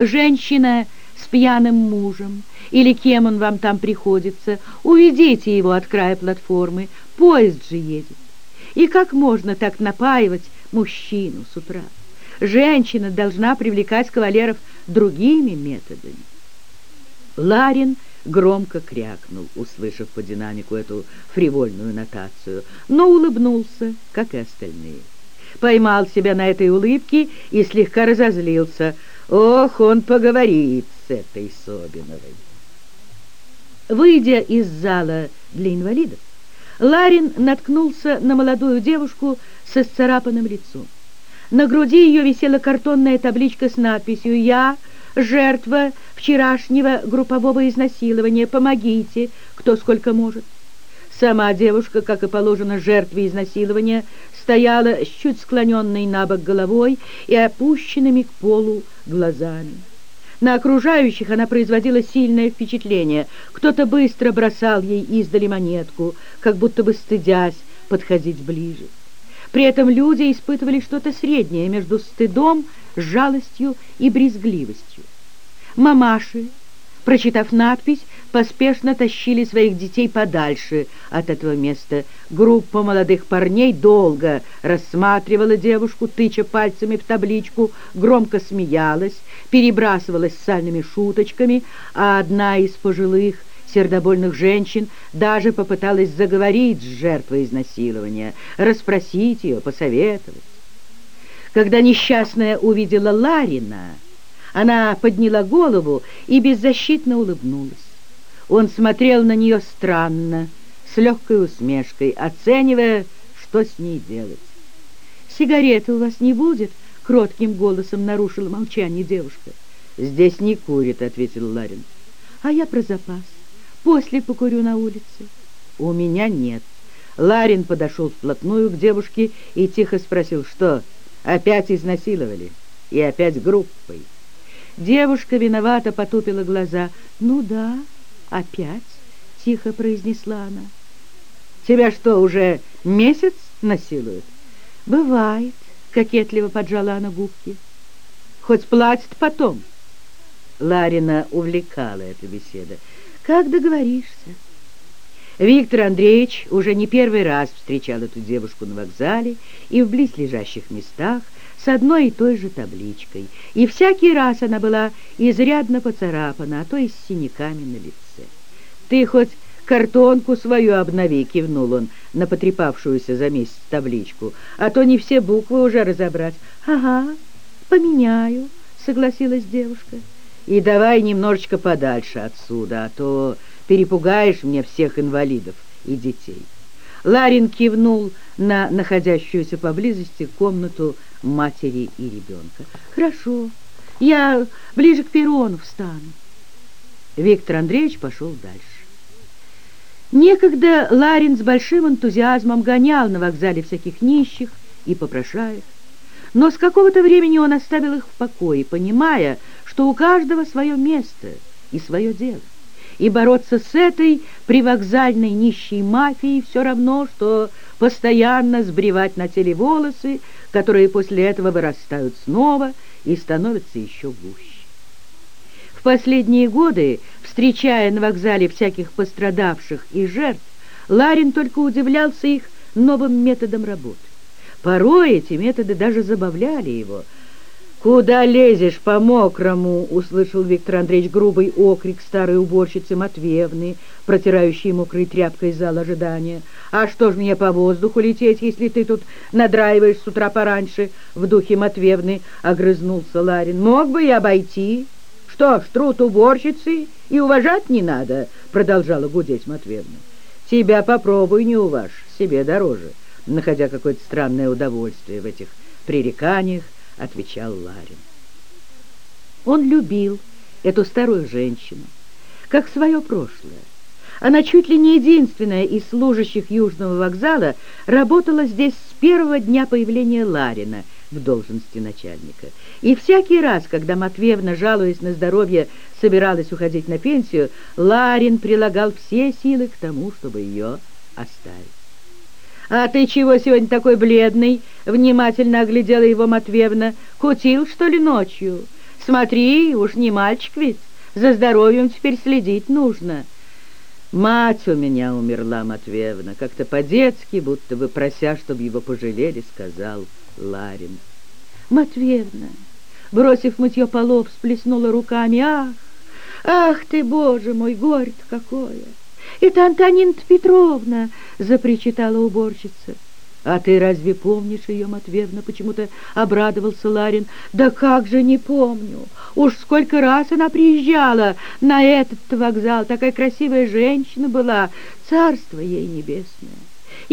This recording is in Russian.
Женщина с пьяным мужем, или кем он вам там приходится, уведите его от края платформы, поезд же едет. И как можно так напаивать мужчину с утра? Женщина должна привлекать кавалеров другими методами. Ларин громко крякнул, услышав по динамику эту фривольную нотацию, но улыбнулся, как и остальные. Поймал себя на этой улыбке и слегка разозлился. Ох, он поговорит с этой Собиновой. Выйдя из зала для инвалидов, Ларин наткнулся на молодую девушку со сцарапанным лицом. На груди ее висела картонная табличка с надписью «Я жертва вчерашнего группового изнасилования. Помогите, кто сколько может». Сама девушка, как и положено жертве изнасилования, стояла с чуть склоненной на бок головой и опущенными к полу глазами. На окружающих она производила сильное впечатление. Кто-то быстро бросал ей издали монетку, как будто бы стыдясь подходить ближе. При этом люди испытывали что-то среднее между стыдом, жалостью и брезгливостью. Мамаши, прочитав надпись, поспешно тащили своих детей подальше от этого места. Группа молодых парней долго рассматривала девушку, тыча пальцами в табличку, громко смеялась, перебрасывалась сальными шуточками, а одна из пожилых сердобольных женщин даже попыталась заговорить с жертвой изнасилования, расспросить ее, посоветовать. Когда несчастная увидела Ларина, она подняла голову и беззащитно улыбнулась. Он смотрел на нее странно, с легкой усмешкой, оценивая, что с ней делать. «Сигареты у вас не будет?» — кротким голосом нарушила молчание девушка. «Здесь не курит», — ответил Ларин. «А я про запас. После покурю на улице». «У меня нет». Ларин подошел вплотную к девушке и тихо спросил, что опять изнасиловали и опять группой. Девушка виновато потупила глаза. «Ну да, опять», — тихо произнесла она. «Тебя что, уже месяц насилуют?» «Бывает», — кокетливо поджала она губки. «Хоть платит потом». Ларина увлекала эта беседа. «Как договоришься?» Виктор Андреевич уже не первый раз встречал эту девушку на вокзале и в близлежащих местах, с одной и той же табличкой, и всякий раз она была изрядно поцарапана, а то и с синяками на лице. «Ты хоть картонку свою обнови», — кивнул он на потрепавшуюся за месяц табличку, «а то не все буквы уже разобрать». «Ага, поменяю», — согласилась девушка. «И давай немножечко подальше отсюда, а то перепугаешь мне всех инвалидов и детей». Ларин кивнул на находящуюся поблизости комнату матери и ребенка. «Хорошо, я ближе к перрону встану». Виктор Андреевич пошел дальше. Некогда Ларин с большим энтузиазмом гонял на вокзале всяких нищих и попрошаек, но с какого-то времени он оставил их в покое, понимая, что у каждого свое место и свое дело. И бороться с этой привокзальной нищей мафией все равно, что постоянно сбривать на теле волосы, которые после этого вырастают снова и становятся еще гуще. В последние годы, встречая на вокзале всяких пострадавших и жертв, Ларин только удивлялся их новым методом работы. Порой эти методы даже забавляли его – «Куда лезешь по-мокрому?» — услышал Виктор Андреевич грубый окрик старой уборщицы Матвеевны, протирающей мокрой тряпкой зал ожидания. «А что ж мне по воздуху лететь, если ты тут надраиваешь с утра пораньше?» В духе Матвеевны огрызнулся Ларин. «Мог бы и обойти. Что ж, труд уборщицы и уважать не надо», — продолжала гудеть Матвеевна. «Тебя попробуй не уважь, себе дороже», находя какое-то странное удовольствие в этих пререканиях, — отвечал Ларин. Он любил эту старую женщину, как свое прошлое. Она чуть ли не единственная из служащих Южного вокзала работала здесь с первого дня появления Ларина в должности начальника. И всякий раз, когда Матвеевна, жалуясь на здоровье, собиралась уходить на пенсию, Ларин прилагал все силы к тому, чтобы ее оставить. «А ты чего сегодня такой бледный?» — внимательно оглядела его Матвеевна. «Кутил, что ли, ночью? Смотри, уж не мальчик ведь, за здоровьем теперь следить нужно». «Мать у меня умерла, Матвеевна, как-то по-детски, будто бы прося, чтобы его пожалели», — сказал Ларин. «Матвеевна!» Бросив мытье полов, всплеснула руками. «Ах, ах ты, боже мой, горе-то какое!» «Это Антонина Петровна!» — запричитала уборщица. «А ты разве помнишь ее, Матвеевна?» — почему-то обрадовался Ларин. «Да как же не помню! Уж сколько раз она приезжала на этот вокзал! Такая красивая женщина была! Царство ей небесное!»